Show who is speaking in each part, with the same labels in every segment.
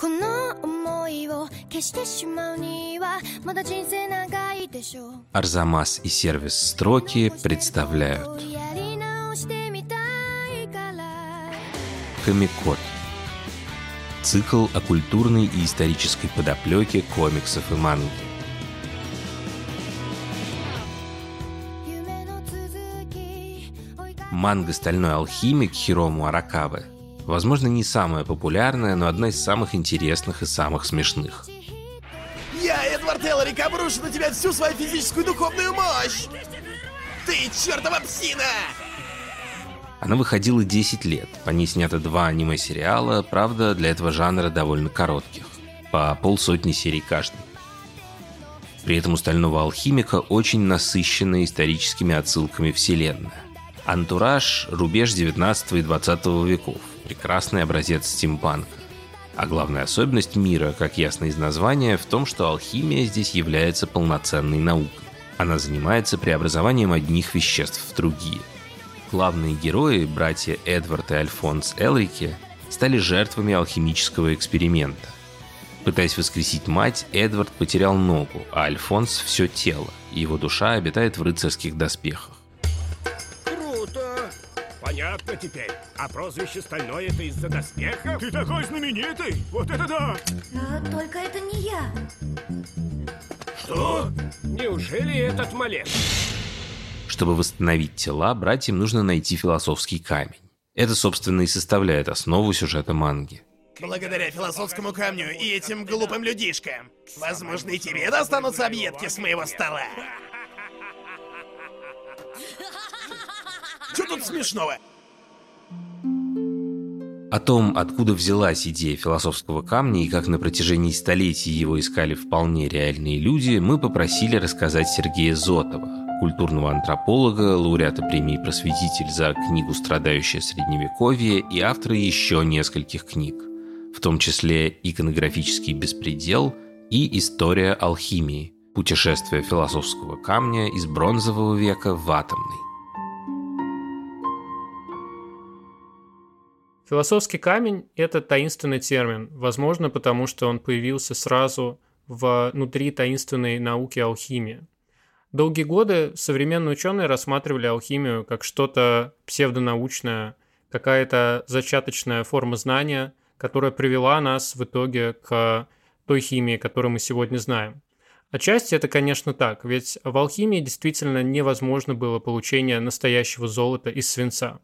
Speaker 1: この思いを消してしまうにはまだ人生長いでしょう
Speaker 2: Арзамас и сервис «Строки» представляют
Speaker 1: やり直してみたいから
Speaker 2: Комикод. Цикл о культурной и исторической подоплеке комиксов и манги.
Speaker 1: 夢の続き追いかけ
Speaker 2: Манга «Стальной алхимик» Хирому Аракавы возможно, не самая популярная, но одна из самых интересных и самых смешных.
Speaker 3: Я, Эдвард Элларик, обрушу на тебя всю свою физическую и духовную мощь! Ты чертова псина!
Speaker 2: Она выходила 10 лет, по ней снято два аниме-сериала, правда, для этого жанра довольно коротких, по полсотни серий каждый. При этом у «Стального алхимика» очень насыщенная историческими отсылками вселенная. Антураж – рубеж 19 и 20 веков, прекрасный образец стимпанка. А главная особенность мира, как ясно из названия, в том, что алхимия здесь является полноценной наукой. Она занимается преобразованием одних веществ в другие. Главные герои, братья Эдвард и Альфонс Элрики, стали жертвами алхимического эксперимента. Пытаясь воскресить мать, Эдвард потерял ногу, а Альфонс – все тело, и его душа обитает в рыцарских доспехах.
Speaker 4: Понятно теперь. А прозвище «Стальной» — это из-за доспехов? Ты такой знаменитый! Вот это да!
Speaker 1: А, Только это не я.
Speaker 4: Что? Неужели этот малец?
Speaker 2: Чтобы восстановить тела, братьям нужно найти философский камень. Это, собственно, и составляет основу сюжета манги.
Speaker 3: Благодаря философскому камню и этим глупым людишкам, возможно, и тебе достанутся объедки с моего стола. Что тут смешного?
Speaker 2: О том, откуда взялась идея философского камня и как на протяжении столетий его искали вполне реальные люди, мы попросили рассказать Сергея Зотова, культурного антрополога, лауреата премии «Просветитель» за книгу «Страдающее средневековье» и автора еще нескольких книг, в том числе «Иконографический беспредел» и «История алхимии. Путешествие философского камня из бронзового века в атомный».
Speaker 5: Философский камень – это таинственный термин, возможно, потому что он появился сразу внутри таинственной науки алхимии. Долгие годы современные ученые рассматривали алхимию как что-то псевдонаучное, какая-то зачаточная форма знания, которая привела нас в итоге к той химии, которую мы сегодня знаем. Отчасти это, конечно, так, ведь в алхимии действительно невозможно было получение настоящего золота из свинца.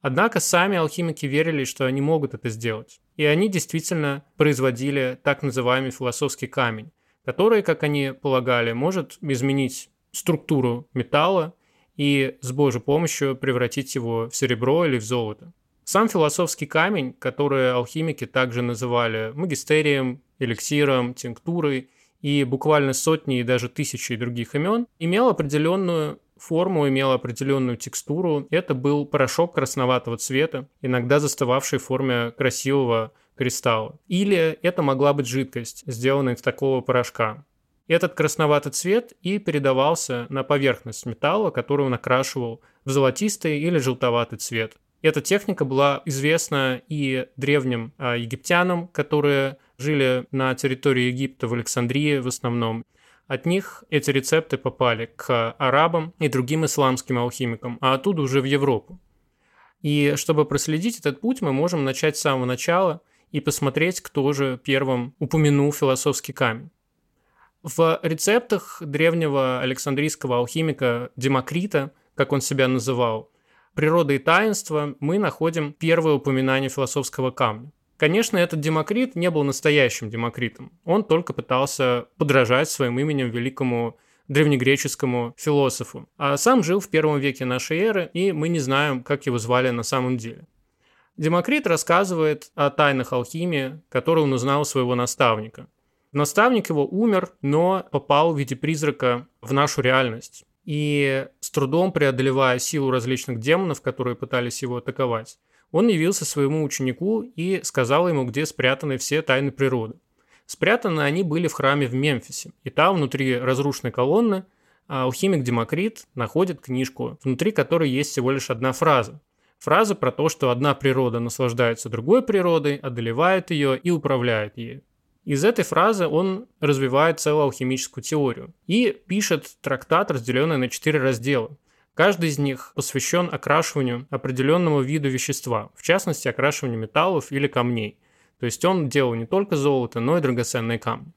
Speaker 5: Однако сами алхимики верили, что они могут это сделать. И они действительно производили так называемый философский камень, который, как они полагали, может изменить структуру металла и с Божьей помощью превратить его в серебро или в золото. Сам философский камень, который алхимики также называли магистерием, эликсиром, тинктурой и буквально сотни и даже тысячи других имен, имел определенную форму, имел определенную текстуру. Это был порошок красноватого цвета, иногда застывавший в форме красивого кристалла. Или это могла быть жидкость, сделанная из такого порошка. Этот красноватый цвет и передавался на поверхность металла, который он окрашивал в золотистый или желтоватый цвет. Эта техника была известна и древним а, египтянам, которые жили на территории Египта в Александрии в основном. От них эти рецепты попали к арабам и другим исламским алхимикам, а оттуда уже в Европу. И чтобы проследить этот путь, мы можем начать с самого начала и посмотреть, кто же первым упомянул философский камень. В рецептах древнего александрийского алхимика Демокрита, как он себя называл, «Природа и таинство» мы находим первое упоминание философского камня. Конечно, этот Демокрит не был настоящим Демокритом. Он только пытался подражать своим именем великому древнегреческому философу. А сам жил в первом веке нашей эры, и мы не знаем, как его звали на самом деле. Демокрит рассказывает о тайнах алхимии, которую он узнал у своего наставника. Наставник его умер, но попал в виде призрака в нашу реальность. И с трудом преодолевая силу различных демонов, которые пытались его атаковать, он явился своему ученику и сказал ему, где спрятаны все тайны природы. Спрятаны они были в храме в Мемфисе, и там, внутри разрушенной колонны, алхимик Демокрит находит книжку, внутри которой есть всего лишь одна фраза. Фраза про то, что одна природа наслаждается другой природой, одолевает ее и управляет ею. Из этой фразы он развивает целую алхимическую теорию и пишет трактат, разделенный на четыре раздела. Каждый из них посвящен окрашиванию определенного вида вещества, в частности, окрашиванию металлов или камней. То есть он делал не только золото, но и драгоценные камни.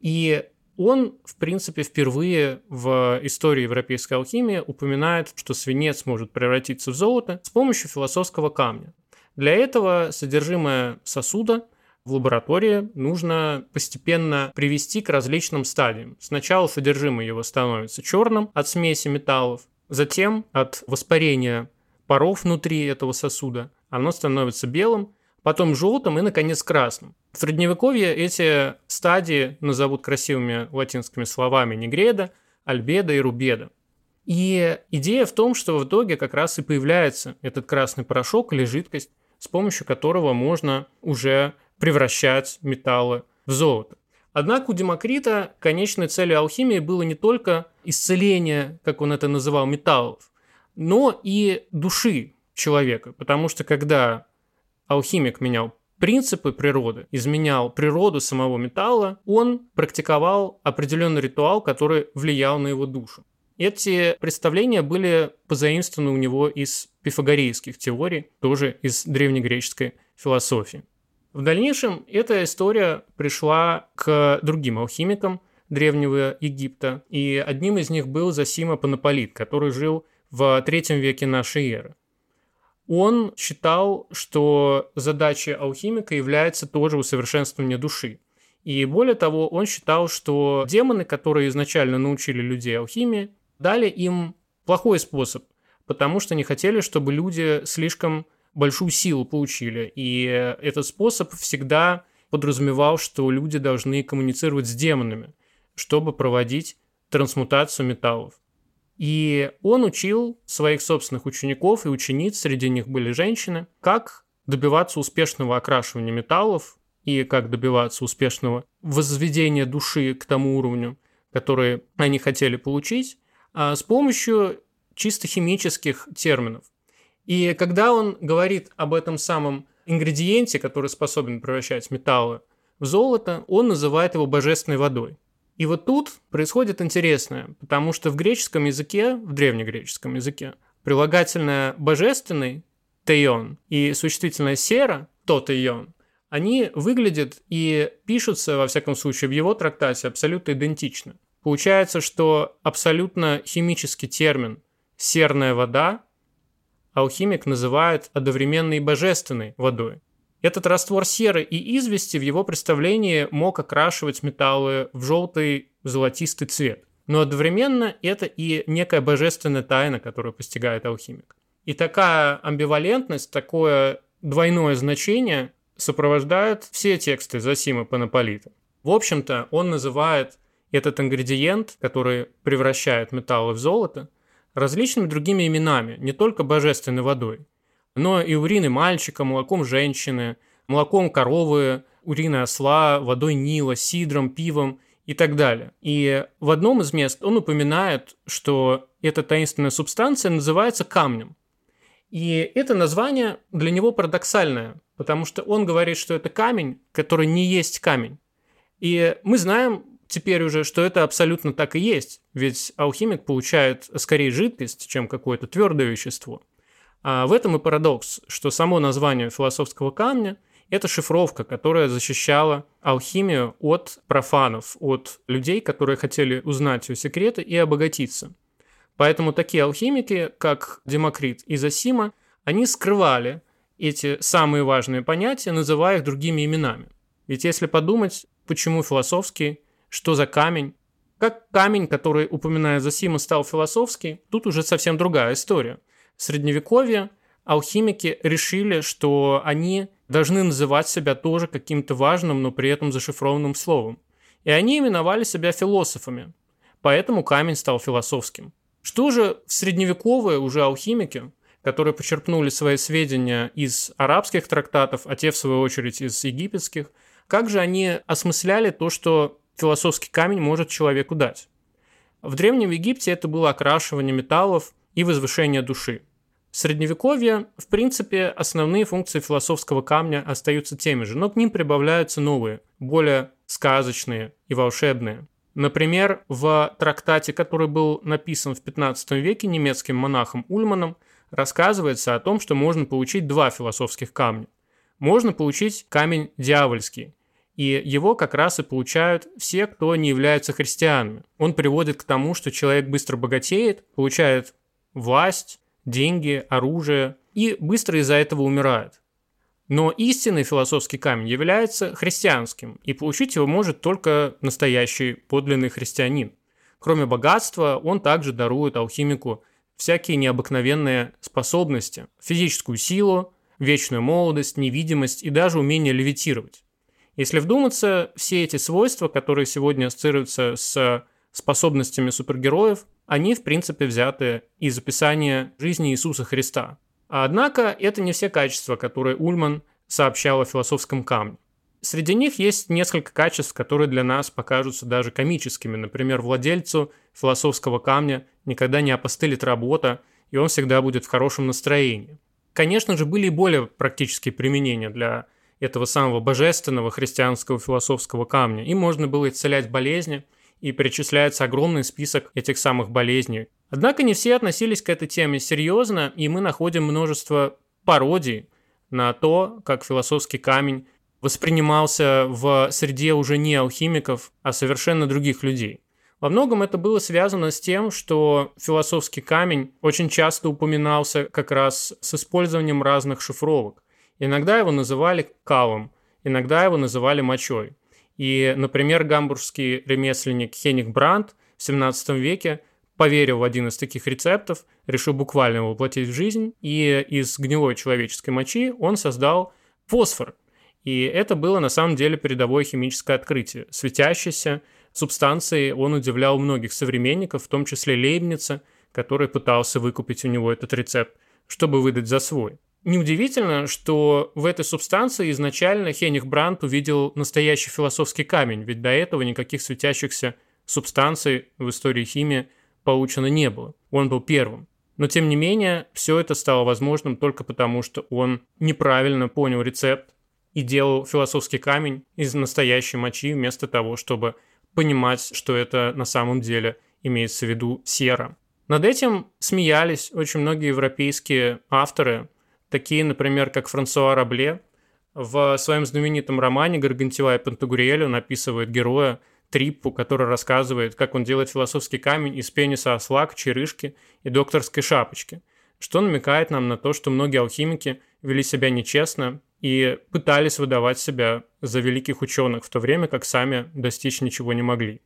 Speaker 5: И он, в принципе, впервые в истории европейской алхимии упоминает, что свинец может превратиться в золото с помощью философского камня. Для этого содержимое сосуда в лаборатории нужно постепенно привести к различным стадиям. Сначала содержимое его становится черным от смеси металлов, затем от воспарения паров внутри этого сосуда оно становится белым, потом желтым и, наконец, красным. В Средневековье эти стадии назовут красивыми латинскими словами негреда, альбеда и рубеда. И идея в том, что в итоге как раз и появляется этот красный порошок или жидкость, с помощью которого можно уже превращать металлы в золото. Однако у Демокрита конечной целью алхимии было не только исцеление, как он это называл, металлов, но и души человека. Потому что когда алхимик менял принципы природы, изменял природу самого металла, он практиковал определенный ритуал, который влиял на его душу. Эти представления были позаимствованы у него из пифагорейских теорий, тоже из древнегреческой философии. В дальнейшем эта история пришла к другим алхимикам древнего Египта, и одним из них был Зосима Панаполит, который жил в третьем веке нашей эры. Он считал, что задачей алхимика является тоже усовершенствование души. И более того, он считал, что демоны, которые изначально научили людей алхимии, дали им плохой способ, потому что не хотели, чтобы люди слишком большую силу получили. И этот способ всегда подразумевал, что люди должны коммуницировать с демонами, чтобы проводить трансмутацию металлов. И он учил своих собственных учеников и учениц, среди них были женщины, как добиваться успешного окрашивания металлов и как добиваться успешного возведения души к тому уровню, который они хотели получить, а с помощью чисто химических терминов. И когда он говорит об этом самом ингредиенте, который способен превращать металлы в золото, он называет его божественной водой. И вот тут происходит интересное, потому что в греческом языке, в древнегреческом языке, прилагательное «божественный» – «тейон» и существительное «сера» – «то тейон», они выглядят и пишутся, во всяком случае, в его трактате абсолютно идентично. Получается, что абсолютно химический термин «серная вода» алхимик называет одновременно и божественной водой. Этот раствор серы и извести в его представлении мог окрашивать металлы в желтый золотистый цвет. Но одновременно это и некая божественная тайна, которую постигает алхимик. И такая амбивалентность, такое двойное значение сопровождает все тексты Зосимы Панаполита. В общем-то, он называет этот ингредиент, который превращает металлы в золото, различными другими именами, не только божественной водой но и урины мальчика, молоком женщины, молоком коровы, урины осла, водой Нила, сидром, пивом и так далее. И в одном из мест он упоминает, что эта таинственная субстанция называется камнем. И это название для него парадоксальное, потому что он говорит, что это камень, который не есть камень. И мы знаем теперь уже, что это абсолютно так и есть, ведь алхимик получает скорее жидкость, чем какое-то твердое вещество – а в этом и парадокс, что само название философского камня – это шифровка, которая защищала алхимию от профанов, от людей, которые хотели узнать ее секреты и обогатиться. Поэтому такие алхимики, как Демокрит и Зосима, они скрывали эти самые важные понятия, называя их другими именами. Ведь если подумать, почему философский, что за камень, как камень, который, упоминая Зосима, стал философский, тут уже совсем другая история – в Средневековье алхимики решили, что они должны называть себя тоже каким-то важным, но при этом зашифрованным словом. И они именовали себя философами. Поэтому камень стал философским. Что же в средневековые уже алхимики, которые почерпнули свои сведения из арабских трактатов, а те, в свою очередь, из египетских, как же они осмысляли то, что философский камень может человеку дать? В Древнем Египте это было окрашивание металлов и возвышение души. Средневековье, в принципе, основные функции философского камня остаются теми же, но к ним прибавляются новые, более сказочные и волшебные. Например, в трактате, который был написан в 15 веке немецким монахом Ульманом, рассказывается о том, что можно получить два философских камня. Можно получить камень дьявольский, и его как раз и получают все, кто не являются христианами. Он приводит к тому, что человек быстро богатеет, получает власть, деньги, оружие и быстро из-за этого умирает. Но истинный философский камень является христианским, и получить его может только настоящий подлинный христианин. Кроме богатства, он также дарует алхимику всякие необыкновенные способности, физическую силу, вечную молодость, невидимость и даже умение левитировать. Если вдуматься, все эти свойства, которые сегодня ассоциируются с способностями супергероев, они, в принципе, взяты из описания жизни Иисуса Христа. Однако это не все качества, которые Ульман сообщал о философском камне. Среди них есть несколько качеств, которые для нас покажутся даже комическими. Например, владельцу философского камня никогда не опостылит работа, и он всегда будет в хорошем настроении. Конечно же, были и более практические применения для этого самого божественного христианского философского камня. Им можно было исцелять болезни, и перечисляется огромный список этих самых болезней. Однако не все относились к этой теме серьезно, и мы находим множество пародий на то, как философский камень воспринимался в среде уже не алхимиков, а совершенно других людей. Во многом это было связано с тем, что философский камень очень часто упоминался как раз с использованием разных шифровок. Иногда его называли калом, иногда его называли мочой. И, например, гамбургский ремесленник Хеник Брандт в 17 веке поверил в один из таких рецептов, решил буквально его воплотить в жизнь, и из гнилой человеческой мочи он создал фосфор. И это было на самом деле передовое химическое открытие. Светящейся субстанцией он удивлял многих современников, в том числе Лейбница, который пытался выкупить у него этот рецепт, чтобы выдать за свой. Неудивительно, что в этой субстанции изначально Хених Брандт увидел настоящий философский камень, ведь до этого никаких светящихся субстанций в истории химии получено не было. Он был первым. Но тем не менее, все это стало возможным только потому, что он неправильно понял рецепт и делал философский камень из настоящей мочи вместо того, чтобы понимать, что это на самом деле имеется в виду сера. Над этим смеялись очень многие европейские авторы, такие, например, как Франсуа Рабле. В своем знаменитом романе «Гаргантива и Пантагуриэль» он описывает героя Триппу, который рассказывает, как он делает философский камень из пениса осла, черышки и докторской шапочки, что намекает нам на то, что многие алхимики вели себя нечестно и пытались выдавать себя за великих ученых, в то время как сами достичь ничего не могли.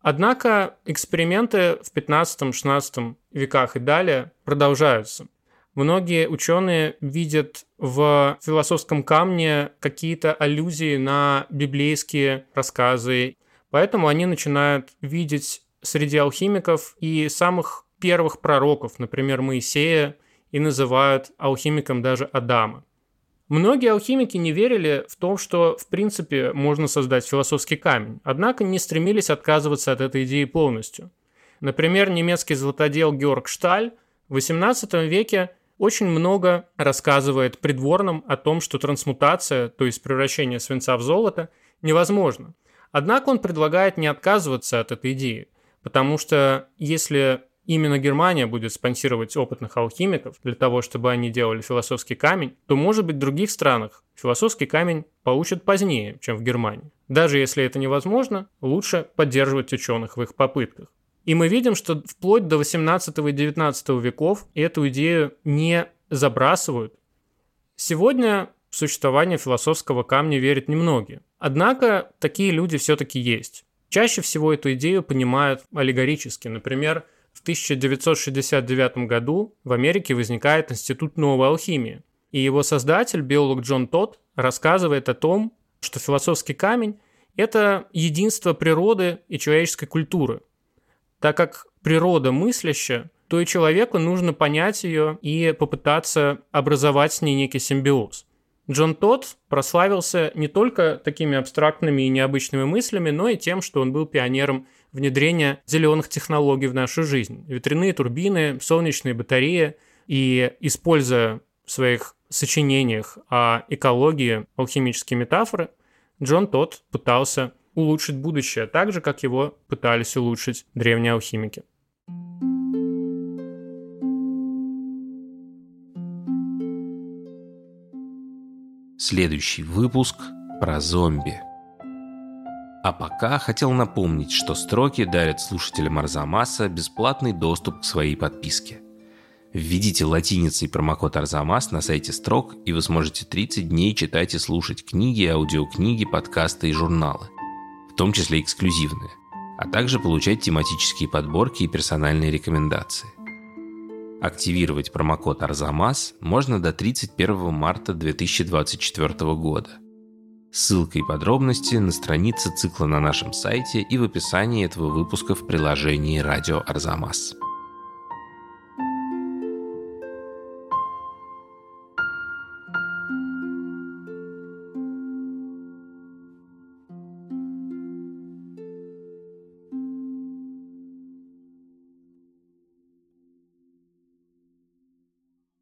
Speaker 5: Однако эксперименты в 15-16 веках и далее продолжаются – Многие ученые видят в философском камне какие-то аллюзии на библейские рассказы, поэтому они начинают видеть среди алхимиков и самых первых пророков, например, Моисея, и называют алхимиком даже Адама. Многие алхимики не верили в то, что в принципе можно создать философский камень, однако не стремились отказываться от этой идеи полностью. Например, немецкий золотодел Георг Шталь в XVIII веке очень много рассказывает придворным о том, что трансмутация, то есть превращение свинца в золото, невозможно. Однако он предлагает не отказываться от этой идеи, потому что если именно Германия будет спонсировать опытных алхимиков для того, чтобы они делали философский камень, то, может быть, в других странах философский камень получат позднее, чем в Германии. Даже если это невозможно, лучше поддерживать ученых в их попытках. И мы видим, что вплоть до 18 и 19 веков эту идею не забрасывают. Сегодня в существование философского камня верят немногие. Однако такие люди все-таки есть. Чаще всего эту идею понимают аллегорически. Например, в 1969 году в Америке возникает Институт новой алхимии. И его создатель, биолог Джон Тодд, рассказывает о том, что философский камень – это единство природы и человеческой культуры – так как природа мыслящая, то и человеку нужно понять ее и попытаться образовать с ней некий симбиоз. Джон Тодд прославился не только такими абстрактными и необычными мыслями, но и тем, что он был пионером внедрения зеленых технологий в нашу жизнь. Ветряные турбины, солнечные батареи, И используя в своих сочинениях о экологии алхимические метафоры, Джон Тот пытался улучшить будущее, так же, как его пытались улучшить древние алхимики.
Speaker 2: Следующий выпуск про зомби. А пока хотел напомнить, что строки дарят слушателям Арзамаса бесплатный доступ к своей подписке. Введите латиницей промокод Арзамас на сайте строк, и вы сможете 30 дней читать и слушать книги, аудиокниги, подкасты и журналы, том числе эксклюзивные, а также получать тематические подборки и персональные рекомендации. Активировать промокод Арзамас можно до 31 марта 2024 года. Ссылка и подробности на странице цикла на нашем сайте и в описании этого выпуска в приложении «Радио Арзамас».